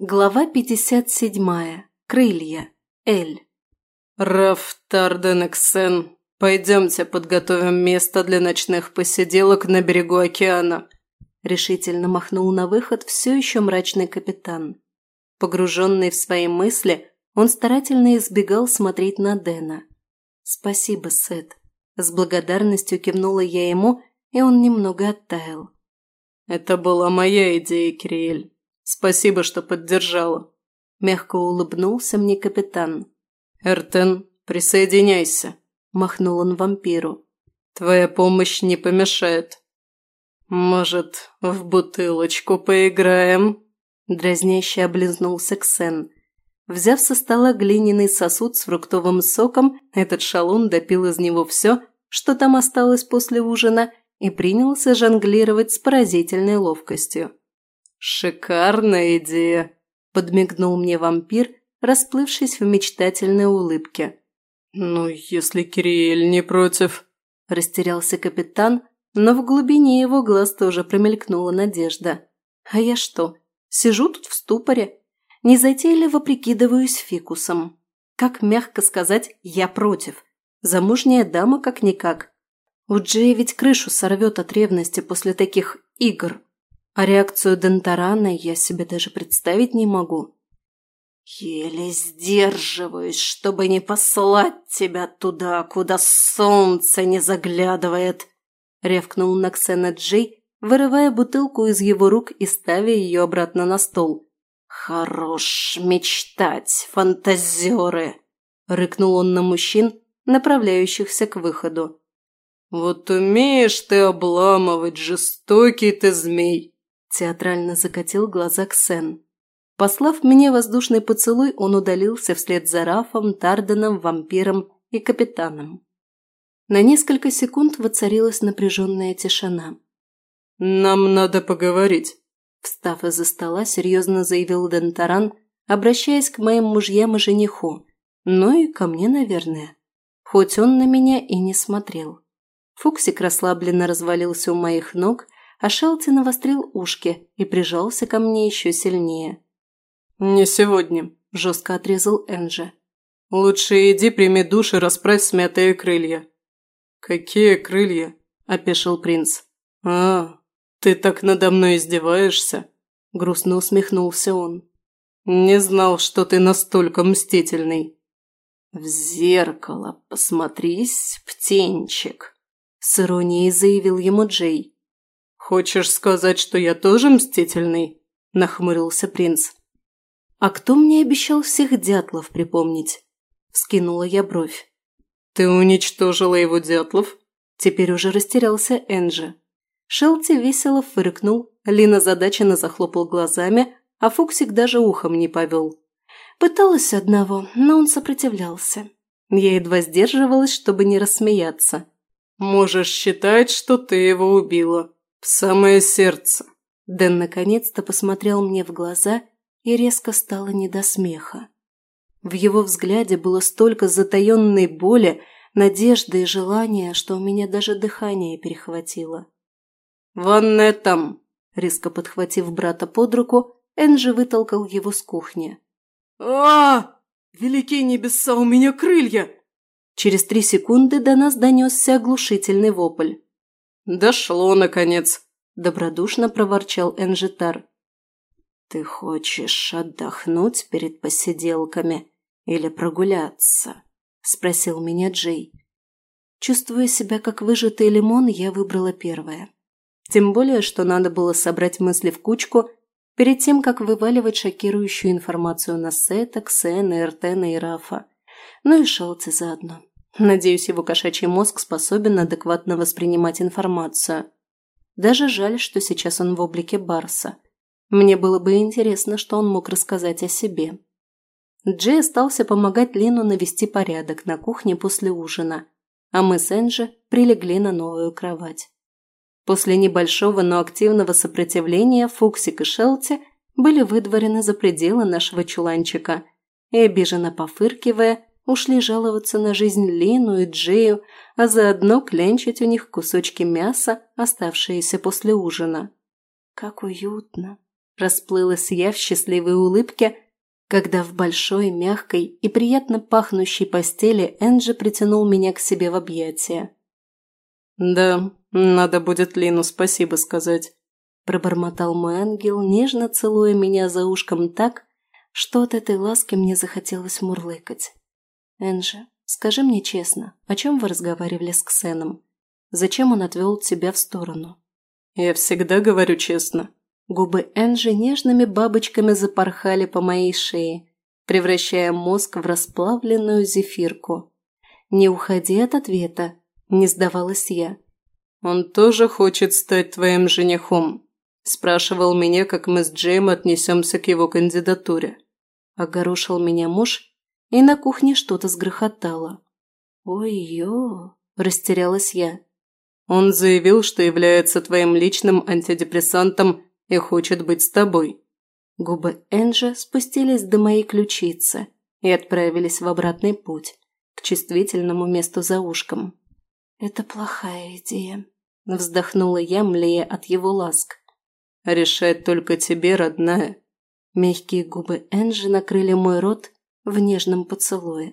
Глава 57. Крылья. Эль. «Раф Тарденексен, пойдемте подготовим место для ночных посиделок на берегу океана», решительно махнул на выход все еще мрачный капитан. Погруженный в свои мысли, он старательно избегал смотреть на Дэна. «Спасибо, Сет». С благодарностью кивнула я ему, и он немного оттаял. «Это была моя идея, Кириэль. Спасибо, что поддержала». Мягко улыбнулся мне капитан. «Эртен, присоединяйся», – махнул он вампиру. «Твоя помощь не помешает». «Может, в бутылочку поиграем?» Дразняще облизнулся Ксен. Взяв со стола глиняный сосуд с фруктовым соком, этот шалун допил из него все, что там осталось после ужина, и принялся жонглировать с поразительной ловкостью. «Шикарная идея!» – подмигнул мне вампир, расплывшись в мечтательной улыбке. «Ну, если Кириэль не против...» – растерялся капитан, но в глубине его глаз тоже промелькнула надежда. «А я что, сижу тут в ступоре? Незатейливо прикидываюсь фикусом. Как мягко сказать «я против»? Замужняя дама как-никак. У Джей ведь крышу сорвет от ревности после таких игр. А А Реакцию Дентарана я себе даже представить не могу. Еле сдерживаюсь, чтобы не послать тебя туда, куда солнце не заглядывает, ревкнул на Джей, вырывая бутылку из его рук и ставя ее обратно на стол. Хорош мечтать, фантазеры, рыкнул он на мужчин, направляющихся к выходу. Вот умеешь ты обламывать, жестокий ты змей, Театрально закатил глаза Ксен. Послав мне воздушный поцелуй, он удалился вслед за Рафом, Тарденом, вампиром и капитаном. На несколько секунд воцарилась напряженная тишина. «Нам надо поговорить», – встав из-за стола, серьезно заявил Дентаран, обращаясь к моим мужьям и жениху, ну и ко мне, наверное, хоть он на меня и не смотрел. Фуксик расслабленно развалился у моих ног Ашелти навострил ушки и прижался ко мне еще сильнее. «Не сегодня», – жестко отрезал Энджи. «Лучше иди, прими душ и расправь смятые крылья». «Какие крылья?» – опешил принц. «А, ты так надо мной издеваешься?» – грустно усмехнулся он. «Не знал, что ты настолько мстительный». «В зеркало посмотрись, птенчик», – с иронией заявил ему Джей. «Хочешь сказать, что я тоже мстительный?» – нахмурился принц. «А кто мне обещал всех дятлов припомнить?» – вскинула я бровь. «Ты уничтожила его дятлов?» Теперь уже растерялся Энджи. Шелти весело фыркнул, Лина задаченно захлопал глазами, а Фуксик даже ухом не повел. Пыталась одного, но он сопротивлялся. Я едва сдерживалась, чтобы не рассмеяться. «Можешь считать, что ты его убила», самое сердце!» Дэн наконец-то посмотрел мне в глаза и резко стало не до смеха. В его взгляде было столько затаенной боли, надежды и желания, что у меня даже дыхание перехватило. «Ванная там!» Резко подхватив брата под руку, Энджи вытолкал его с кухни. -а! Великие небеса, у меня крылья!» Через три секунды до нас донесся оглушительный вопль. «Дошло, наконец!» – добродушно проворчал Энжитар. «Ты хочешь отдохнуть перед посиделками или прогуляться?» – спросил меня Джей. Чувствуя себя как выжатый лимон, я выбрала первое. Тем более, что надо было собрать мысли в кучку перед тем, как вываливать шокирующую информацию на Сета, Ксена, Эртена и Рафа. Ну и Шалти заодно. Надеюсь, его кошачий мозг способен адекватно воспринимать информацию. Даже жаль, что сейчас он в облике Барса. Мне было бы интересно, что он мог рассказать о себе. Джей остался помогать Лину навести порядок на кухне после ужина, а мы с Энджи прилегли на новую кровать. После небольшого, но активного сопротивления Фуксик и Шелти были выдворены за пределы нашего чуланчика и, обиженно пофыркивая, ушли жаловаться на жизнь Лину и Джею, а заодно клянчить у них кусочки мяса, оставшиеся после ужина. «Как уютно!» – расплылась я в счастливой улыбке, когда в большой, мягкой и приятно пахнущей постели Энджи притянул меня к себе в объятия. «Да, надо будет Лину спасибо сказать», – пробормотал мой ангел, нежно целуя меня за ушком так, что от этой ласки мне захотелось мурлыкать. Энжи, скажи мне честно, о чем вы разговаривали с Ксеном? Зачем он отвел тебя в сторону?» «Я всегда говорю честно». Губы Энжи нежными бабочками запорхали по моей шее, превращая мозг в расплавленную зефирку. «Не уходи от ответа», – не сдавалась я. «Он тоже хочет стать твоим женихом», – спрашивал меня, как мы с Джейм отнесемся к его кандидатуре. Огорошил меня муж, и на кухне что-то сгрохотало. «Ой-ё!» – растерялась я. «Он заявил, что является твоим личным антидепрессантом и хочет быть с тобой». Губы Энджи спустились до моей ключицы и отправились в обратный путь, к чувствительному месту за ушком. «Это плохая идея», – вздохнула я, млея от его ласк. «Решать только тебе, родная». Мягкие губы Энджи накрыли мой рот – в нежном поцелуе.